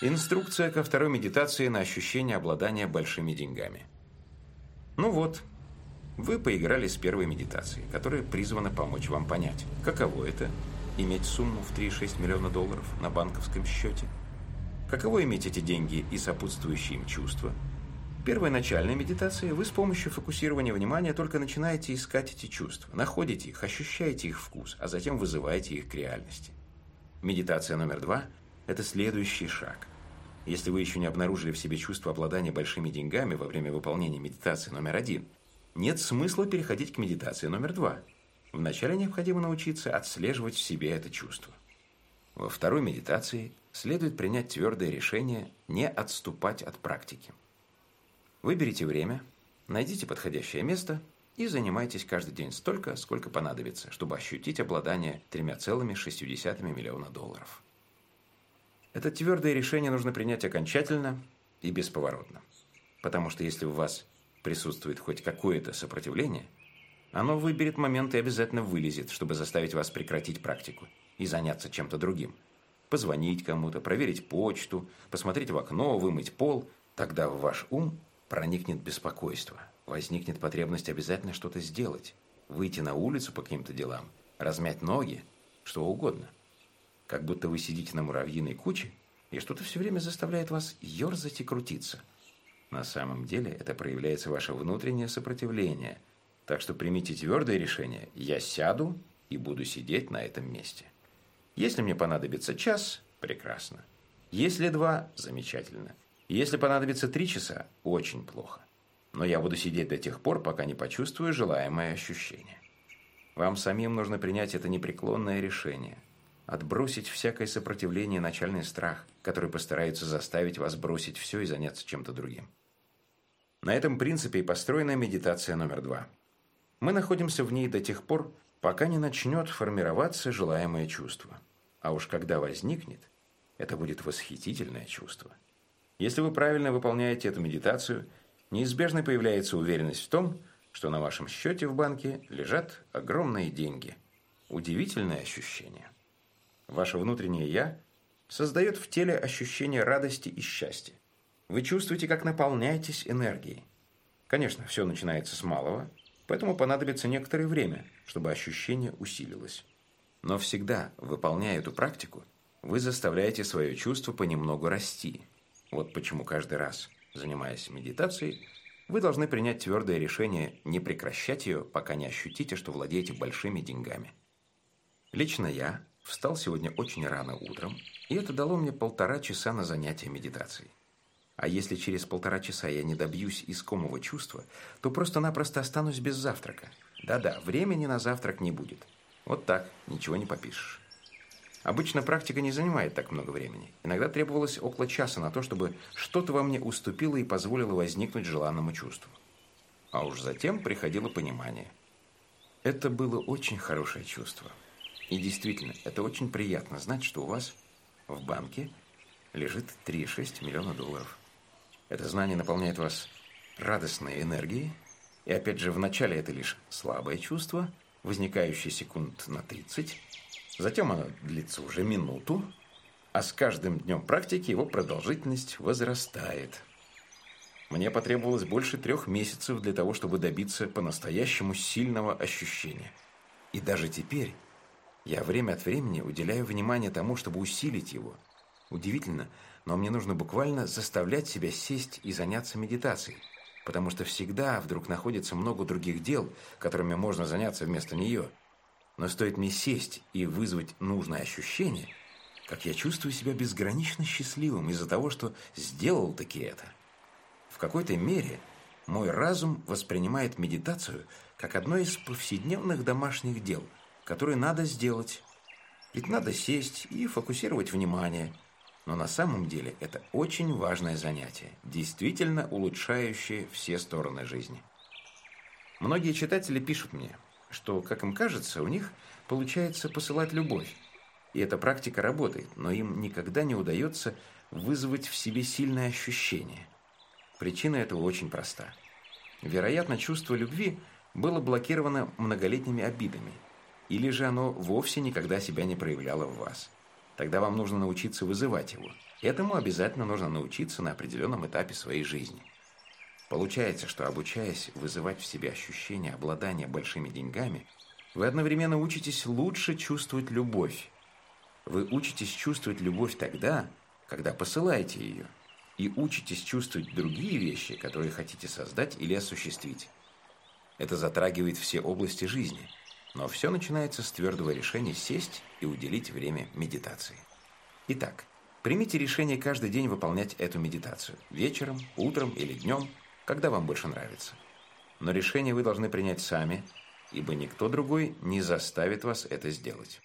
Инструкция ко второй медитации на ощущение обладания большими деньгами. Ну вот, вы поиграли с первой медитацией, которая призвана помочь вам понять, каково это – иметь сумму в 3,6 миллиона долларов на банковском счете, каково иметь эти деньги и сопутствующие им чувства. Первой начальной медитации вы с помощью фокусирования внимания только начинаете искать эти чувства, находите их, ощущаете их вкус, а затем вызываете их к реальности. Медитация номер два – это следующий шаг. Если вы еще не обнаружили в себе чувство обладания большими деньгами во время выполнения медитации номер один – нет смысла переходить к медитации номер два. Вначале необходимо научиться отслеживать в себе это чувство. Во второй медитации следует принять твердое решение не отступать от практики. Выберите время, найдите подходящее место и занимайтесь каждый день столько, сколько понадобится, чтобы ощутить обладание 3,6 миллиона долларов. Это твердое решение нужно принять окончательно и бесповоротно. Потому что если у вас присутствует хоть какое-то сопротивление, оно выберет момент и обязательно вылезет, чтобы заставить вас прекратить практику и заняться чем-то другим. Позвонить кому-то, проверить почту, посмотреть в окно, вымыть пол. Тогда в ваш ум проникнет беспокойство. Возникнет потребность обязательно что-то сделать. Выйти на улицу по каким-то делам, размять ноги, что угодно. Как будто вы сидите на муравьиной куче, и что-то все время заставляет вас ерзать и крутиться – на самом деле это проявляется ваше внутреннее сопротивление. Так что примите твердое решение «я сяду и буду сидеть на этом месте». Если мне понадобится час – прекрасно. Если два – замечательно. Если понадобится три часа – очень плохо. Но я буду сидеть до тех пор, пока не почувствую желаемое ощущение. Вам самим нужно принять это непреклонное решение. Отбросить всякое сопротивление начальный страх, который постарается заставить вас бросить все и заняться чем-то другим. На этом принципе и построена медитация номер два. Мы находимся в ней до тех пор, пока не начнет формироваться желаемое чувство. А уж когда возникнет, это будет восхитительное чувство. Если вы правильно выполняете эту медитацию, неизбежно появляется уверенность в том, что на вашем счете в банке лежат огромные деньги. Удивительное ощущение. Ваше внутреннее «я» создает в теле ощущение радости и счастья. Вы чувствуете, как наполняетесь энергией. Конечно, все начинается с малого, поэтому понадобится некоторое время, чтобы ощущение усилилось. Но всегда, выполняя эту практику, вы заставляете свое чувство понемногу расти. Вот почему каждый раз, занимаясь медитацией, вы должны принять твердое решение не прекращать ее, пока не ощутите, что владеете большими деньгами. Лично я встал сегодня очень рано утром, и это дало мне полтора часа на занятие медитацией. А если через полтора часа я не добьюсь искомого чувства, то просто-напросто останусь без завтрака. Да-да, времени на завтрак не будет. Вот так, ничего не попишешь. Обычно практика не занимает так много времени. Иногда требовалось около часа на то, чтобы что-то во мне уступило и позволило возникнуть желанному чувству. А уж затем приходило понимание. Это было очень хорошее чувство. И действительно, это очень приятно знать, что у вас в банке лежит 3,6 миллиона долларов. Это знание наполняет вас радостной энергией. И опять же, вначале это лишь слабое чувство, возникающее секунд на 30. Затем оно длится уже минуту, а с каждым днем практики его продолжительность возрастает. Мне потребовалось больше трех месяцев для того, чтобы добиться по-настоящему сильного ощущения. И даже теперь я время от времени уделяю внимание тому, чтобы усилить его. Удивительно, но мне нужно буквально заставлять себя сесть и заняться медитацией, потому что всегда вдруг находится много других дел, которыми можно заняться вместо нее. Но стоит мне сесть и вызвать нужное ощущение, как я чувствую себя безгранично счастливым из-за того, что сделал таки это. В какой-то мере мой разум воспринимает медитацию как одно из повседневных домашних дел, которые надо сделать. Ведь надо сесть и фокусировать внимание – но на самом деле это очень важное занятие, действительно улучшающее все стороны жизни. Многие читатели пишут мне, что, как им кажется, у них получается посылать любовь. И эта практика работает, но им никогда не удается вызвать в себе сильное ощущение. Причина этого очень проста. Вероятно, чувство любви было блокировано многолетними обидами, или же оно вовсе никогда себя не проявляло в вас – Тогда вам нужно научиться вызывать его. Этому обязательно нужно научиться на определенном этапе своей жизни. Получается, что обучаясь вызывать в себе ощущение обладания большими деньгами, вы одновременно учитесь лучше чувствовать любовь. Вы учитесь чувствовать любовь тогда, когда посылаете ее, и учитесь чувствовать другие вещи, которые хотите создать или осуществить. Это затрагивает все области жизни, но все начинается с твердого решения сесть и уделить время медитации. Итак, примите решение каждый день выполнять эту медитацию. Вечером, утром или днем, когда вам больше нравится. Но решение вы должны принять сами, ибо никто другой не заставит вас это сделать.